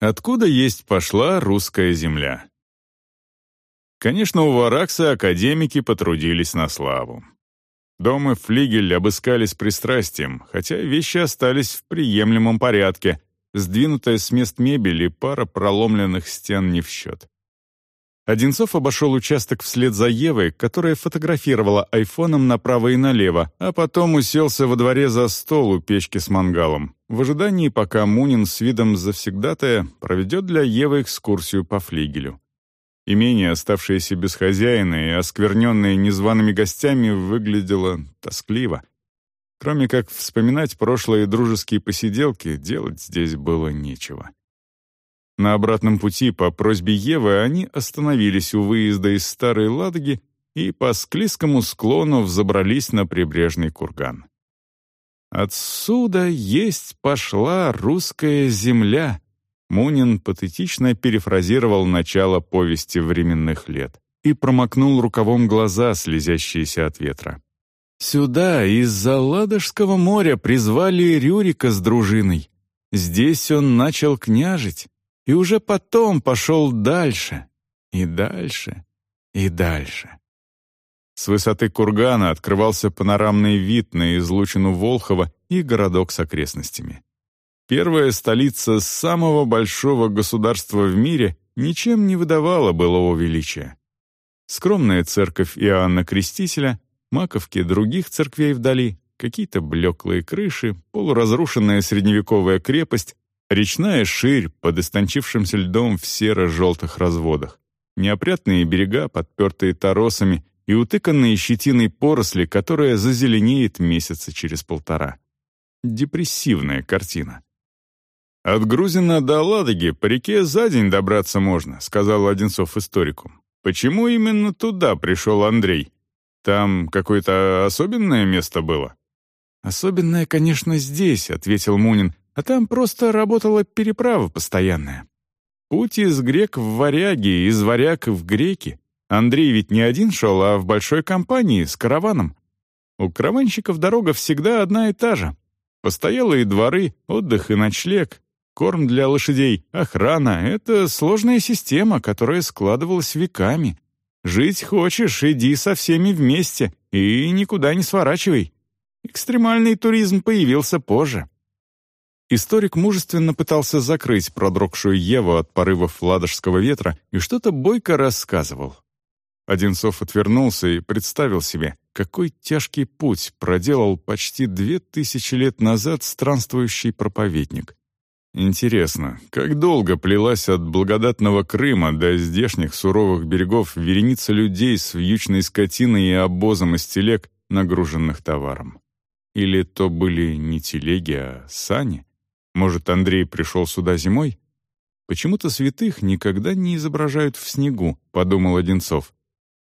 Откуда есть пошла русская земля? Конечно, у Варакса академики потрудились на славу. Дом и флигель обыскали с пристрастием, хотя вещи остались в приемлемом порядке, сдвинутая с мест мебель и пара проломленных стен не в счет. Одинцов обошел участок вслед за Евой, которая фотографировала айфоном направо и налево, а потом уселся во дворе за стол у печки с мангалом, в ожидании, пока Мунин с видом завсегдатая проведет для Евы экскурсию по флигелю. Имение, оставшееся без хозяина и оскверненное незваными гостями, выглядело тоскливо. Кроме как вспоминать прошлые дружеские посиделки, делать здесь было нечего. На обратном пути по просьбе Евы они остановились у выезда из Старой Ладоги и по склизкому склону взобрались на прибрежный курган. «Отсюда есть пошла русская земля», Мунин патетично перефразировал начало повести временных лет и промокнул рукавом глаза, слезящиеся от ветра. «Сюда из-за Ладожского моря призвали Рюрика с дружиной. Здесь он начал княжить, и уже потом пошел дальше, и дальше, и дальше. С высоты кургана открывался панорамный вид на излучину Волхова и городок с окрестностями. Первая столица самого большого государства в мире ничем не выдавала былого величия. Скромная церковь Иоанна Крестителя, маковки других церквей вдали, какие-то блеклые крыши, полуразрушенная средневековая крепость Речная ширь под истончившимся льдом в серо-желтых разводах. Неопрятные берега, подпертые торосами и утыканные щетиной поросли, которая зазеленеет месяца через полтора. Депрессивная картина. «От Грузина до Ладоги по реке за день добраться можно», — сказал Одинцов историку. «Почему именно туда пришел Андрей? Там какое-то особенное место было?» «Особенное, конечно, здесь», — ответил Мунин, а там просто работала переправа постоянная. Путь из грек в варяги, из варяг в греки. Андрей ведь не один шел, а в большой компании, с караваном. У караванщиков дорога всегда одна и та же. Постоялые дворы, отдых и ночлег, корм для лошадей, охрана — это сложная система, которая складывалась веками. Жить хочешь — иди со всеми вместе и никуда не сворачивай. Экстремальный туризм появился позже. Историк мужественно пытался закрыть продрогшую Еву от порывов ладожского ветра и что-то бойко рассказывал. Одинцов отвернулся и представил себе, какой тяжкий путь проделал почти две тысячи лет назад странствующий проповедник. Интересно, как долго плелась от благодатного Крыма до здешних суровых берегов вереница людей с вьючной скотиной и обозом из телег, нагруженных товаром? Или то были не телеги, а сани? Может, Андрей пришел сюда зимой? Почему-то святых никогда не изображают в снегу, подумал Одинцов.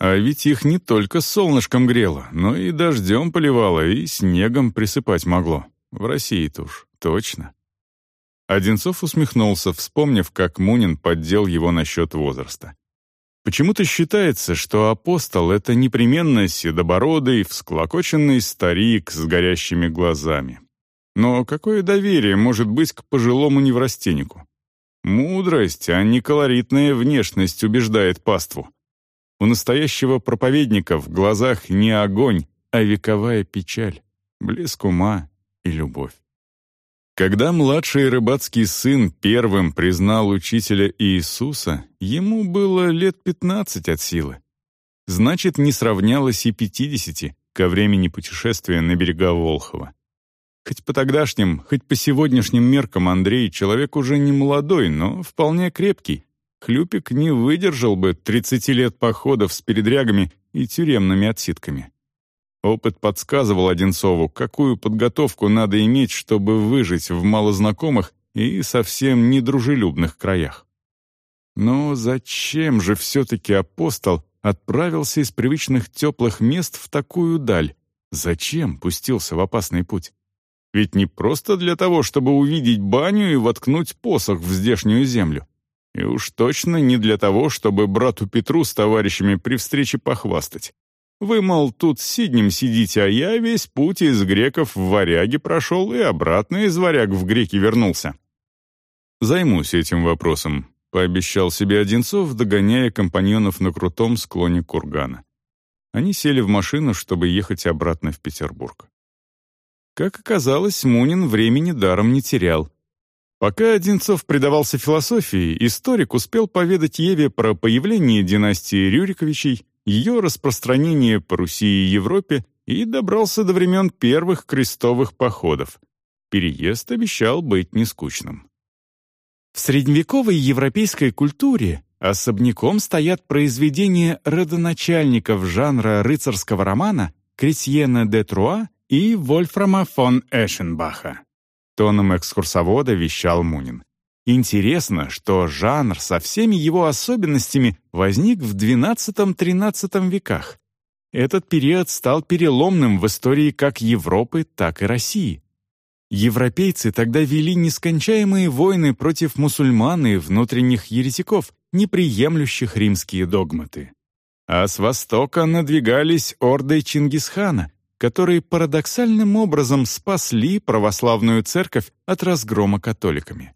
А ведь их не только солнышком грело, но и дождем поливало, и снегом присыпать могло. В России-то уж точно. Одинцов усмехнулся, вспомнив, как Мунин поддел его насчет возраста. Почему-то считается, что апостол — это непременно седобородый, всклокоченный старик с горящими глазами. Но какое доверие может быть к пожилому неврастеннику? Мудрость, а не колоритная внешность убеждает паству. У настоящего проповедника в глазах не огонь, а вековая печаль, блеск ума и любовь. Когда младший рыбацкий сын первым признал учителя Иисуса, ему было лет пятнадцать от силы. Значит, не сравнялось и пятидесяти ко времени путешествия на берега Волхова. Хоть по тогдашним, хоть по сегодняшним меркам Андрей человек уже не молодой, но вполне крепкий. Хлюпик не выдержал бы 30 лет походов с передрягами и тюремными отсидками. Опыт подсказывал Одинцову, какую подготовку надо иметь, чтобы выжить в малознакомых и совсем недружелюбных краях. Но зачем же все-таки апостол отправился из привычных теплых мест в такую даль? Зачем пустился в опасный путь? Ведь не просто для того, чтобы увидеть баню и воткнуть посох в здешнюю землю. И уж точно не для того, чтобы брату Петру с товарищами при встрече похвастать. Вы, мол, тут сиднем сидите, а я весь путь из греков в варяги прошел и обратно из варяг в греки вернулся. «Займусь этим вопросом», — пообещал себе Одинцов, догоняя компаньонов на крутом склоне кургана. Они сели в машину, чтобы ехать обратно в Петербург. Как оказалось, Мунин времени даром не терял. Пока Одинцов предавался философии, историк успел поведать Еве про появление династии Рюриковичей, ее распространение по Руси и Европе и добрался до времен первых крестовых походов. Переезд обещал быть нескучным. В средневековой европейской культуре особняком стоят произведения родоначальников жанра рыцарского романа Кретьена де Труа и Вольфрама фон Эшенбаха. Тоном экскурсовода вещал Мунин. Интересно, что жанр со всеми его особенностями возник в XII-XIII веках. Этот период стал переломным в истории как Европы, так и России. Европейцы тогда вели нескончаемые войны против мусульман и внутренних еретиков, не приемлющих римские догматы. А с востока надвигались орды Чингисхана, которые парадоксальным образом спасли православную церковь от разгрома католиками.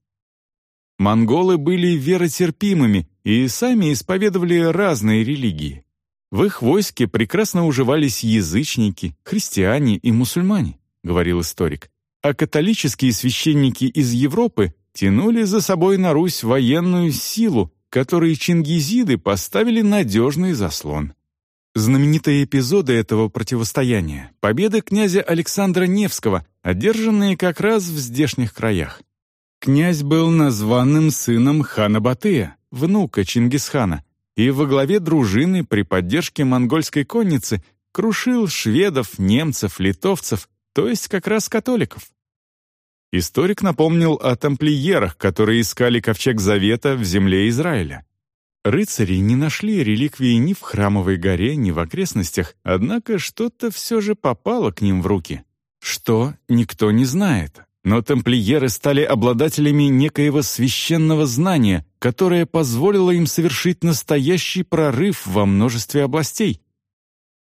Монголы были веротерпимыми и сами исповедовали разные религии. В их войске прекрасно уживались язычники, христиане и мусульмане, говорил историк. А католические священники из Европы тянули за собой на Русь военную силу, которой чингизиды поставили надежный заслон. Знаменитые эпизоды этого противостояния — победы князя Александра Невского, одержанные как раз в здешних краях. Князь был названным сыном хана Батыя, внука Чингисхана, и во главе дружины при поддержке монгольской конницы крушил шведов, немцев, литовцев, то есть как раз католиков. Историк напомнил о тамплиерах, которые искали ковчег Завета в земле Израиля. Рыцари не нашли реликвии ни в Храмовой горе, ни в окрестностях, однако что-то все же попало к ним в руки. Что, никто не знает, но тамплиеры стали обладателями некоего священного знания, которое позволило им совершить настоящий прорыв во множестве областей.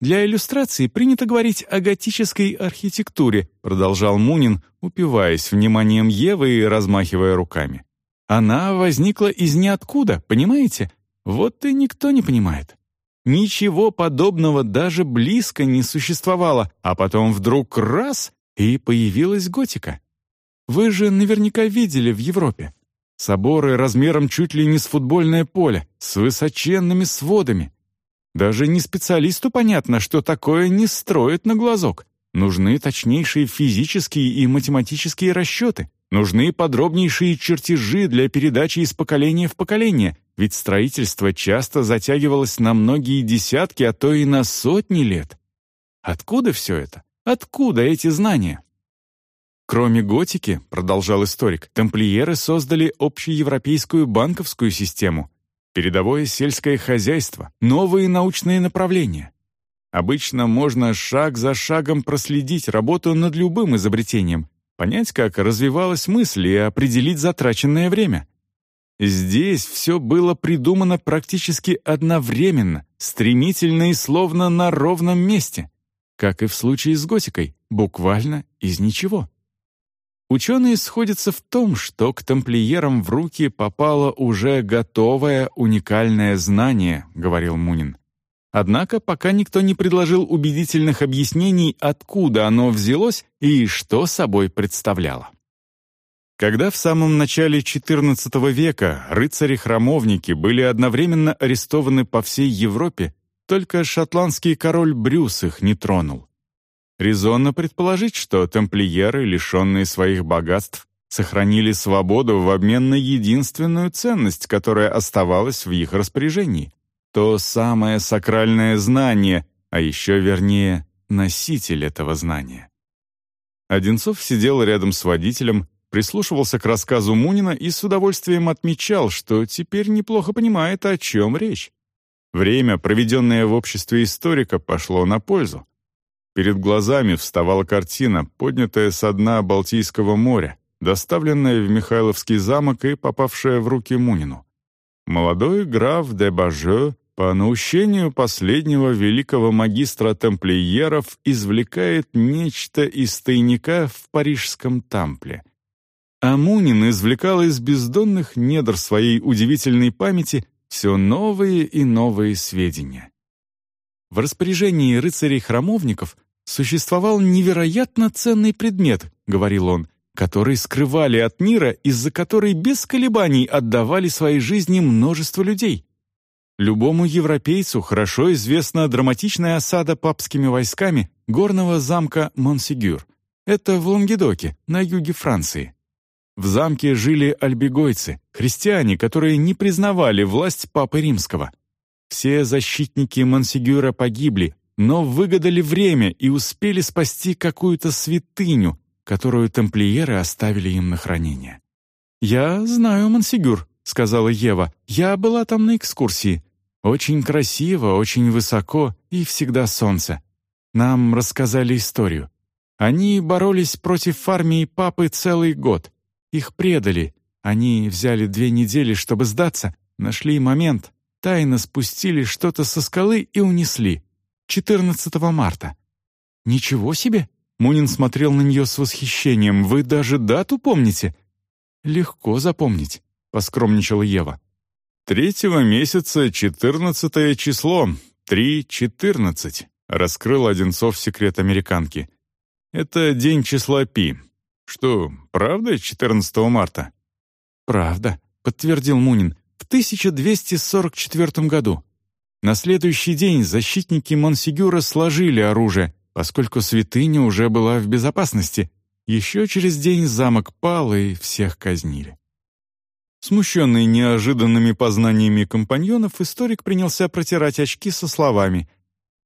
«Для иллюстрации принято говорить о готической архитектуре», продолжал Мунин, упиваясь вниманием Евы и размахивая руками. «Она возникла из ниоткуда, понимаете? Вот и никто не понимает. Ничего подобного даже близко не существовало, а потом вдруг раз — и появилась готика. Вы же наверняка видели в Европе. Соборы размером чуть ли не с футбольное поле, с высоченными сводами. Даже не специалисту понятно, что такое не строят на глазок. Нужны точнейшие физические и математические расчеты. Нужны подробнейшие чертежи для передачи из поколения в поколение, ведь строительство часто затягивалось на многие десятки, а то и на сотни лет. Откуда все это? Откуда эти знания? Кроме готики, продолжал историк, тамплиеры создали общеевропейскую банковскую систему, передовое сельское хозяйство, новые научные направления. Обычно можно шаг за шагом проследить работу над любым изобретением, понять, как развивалась мысль и определить затраченное время. Здесь все было придумано практически одновременно, стремительно и словно на ровном месте, как и в случае с готикой, буквально из ничего. Ученые сходятся в том, что к тамплиерам в руки попало уже готовое уникальное знание, говорил Мунин. Однако пока никто не предложил убедительных объяснений, откуда оно взялось и что собой представляло. Когда в самом начале XIV века рыцари-храмовники были одновременно арестованы по всей Европе, только шотландский король Брюс их не тронул. Резонно предположить, что тамплиеры, лишенные своих богатств, сохранили свободу в обмен на единственную ценность, которая оставалась в их распоряжении — то самое сакральное знание, а еще вернее, носитель этого знания. Одинцов сидел рядом с водителем, прислушивался к рассказу Мунина и с удовольствием отмечал, что теперь неплохо понимает, о чем речь. Время, проведенное в обществе историка, пошло на пользу. Перед глазами вставала картина, поднятая со дна Балтийского моря, доставленная в Михайловский замок и попавшая в руки Мунину. Молодой граф де Бажё по наущению последнего великого магистра тамплиеров извлекает нечто из тайника в парижском тампле. А Мунин извлекал из бездонных недр своей удивительной памяти все новые и новые сведения. В распоряжении рыцарей-храмовников существовал невероятно ценный предмет, говорил он, который скрывали от мира, из-за которой без колебаний отдавали свои жизни множество людей. Любому европейцу хорошо известна драматичная осада папскими войсками горного замка Монсигюр. Это в Лонгедоке, на юге Франции. В замке жили альбегойцы, христиане, которые не признавали власть Папы Римского. Все защитники Монсигюра погибли, но выгадали время и успели спасти какую-то святыню, которую тамплиеры оставили им на хранение. «Я знаю Монсигюр», — сказала Ева. «Я была там на экскурсии. Очень красиво, очень высоко и всегда солнце. Нам рассказали историю. Они боролись против армии папы целый год. Их предали. Они взяли две недели, чтобы сдаться, нашли момент, тайно спустили что-то со скалы и унесли. 14 марта. «Ничего себе!» Мунин смотрел на нее с восхищением. «Вы даже дату помните?» «Легко запомнить», — поскромничала Ева. «Третьего месяца четырнадцатое число, три четырнадцать», — раскрыл Одинцов секрет американки. «Это день числа Пи. «Что, правда 14 марта?» «Правда», — подтвердил Мунин, «в 1244 году. На следующий день защитники Монсигюра сложили оружие, поскольку святыня уже была в безопасности. Еще через день замок пал и всех казнили». Смущенный неожиданными познаниями компаньонов, историк принялся протирать очки со словами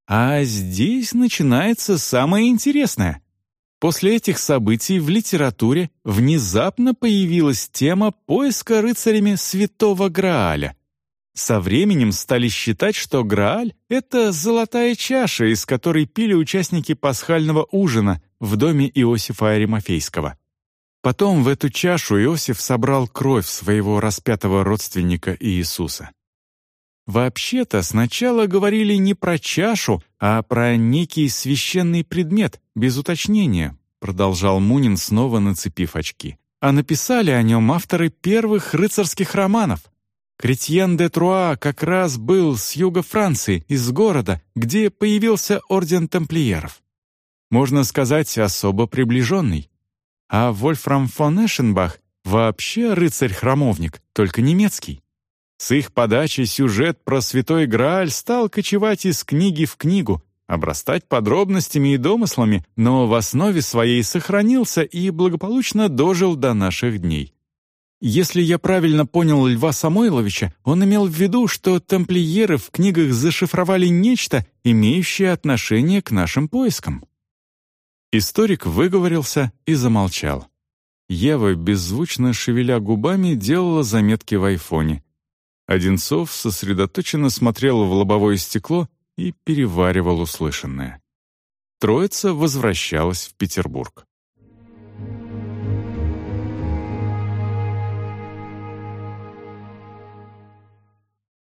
«А здесь начинается самое интересное. После этих событий в литературе внезапно появилась тема поиска рыцарями святого Грааля. Со временем стали считать, что Грааль — это золотая чаша, из которой пили участники пасхального ужина в доме Иосифа Аримофейского. Потом в эту чашу Иосиф собрал кровь своего распятого родственника Иисуса. Вообще-то сначала говорили не про чашу, а про некий священный предмет, без уточнения, продолжал Мунин, снова нацепив очки. А написали о нем авторы первых рыцарских романов. Кретьен де Труа как раз был с юга Франции, из города, где появился орден тамплиеров. Можно сказать, особо приближенный. А Вольфрам фон Эшенбах вообще рыцарь-храмовник, только немецкий. С их подачи сюжет про Святой Грааль стал кочевать из книги в книгу, обрастать подробностями и домыслами, но в основе своей сохранился и благополучно дожил до наших дней. Если я правильно понял Льва Самойловича, он имел в виду, что тамплиеры в книгах зашифровали нечто, имеющее отношение к нашим поискам. Историк выговорился и замолчал. Ева, беззвучно шевеля губами, делала заметки в айфоне. Одинцов сосредоточенно смотрел в лобовое стекло и переваривал услышанное. Троица возвращалась в Петербург.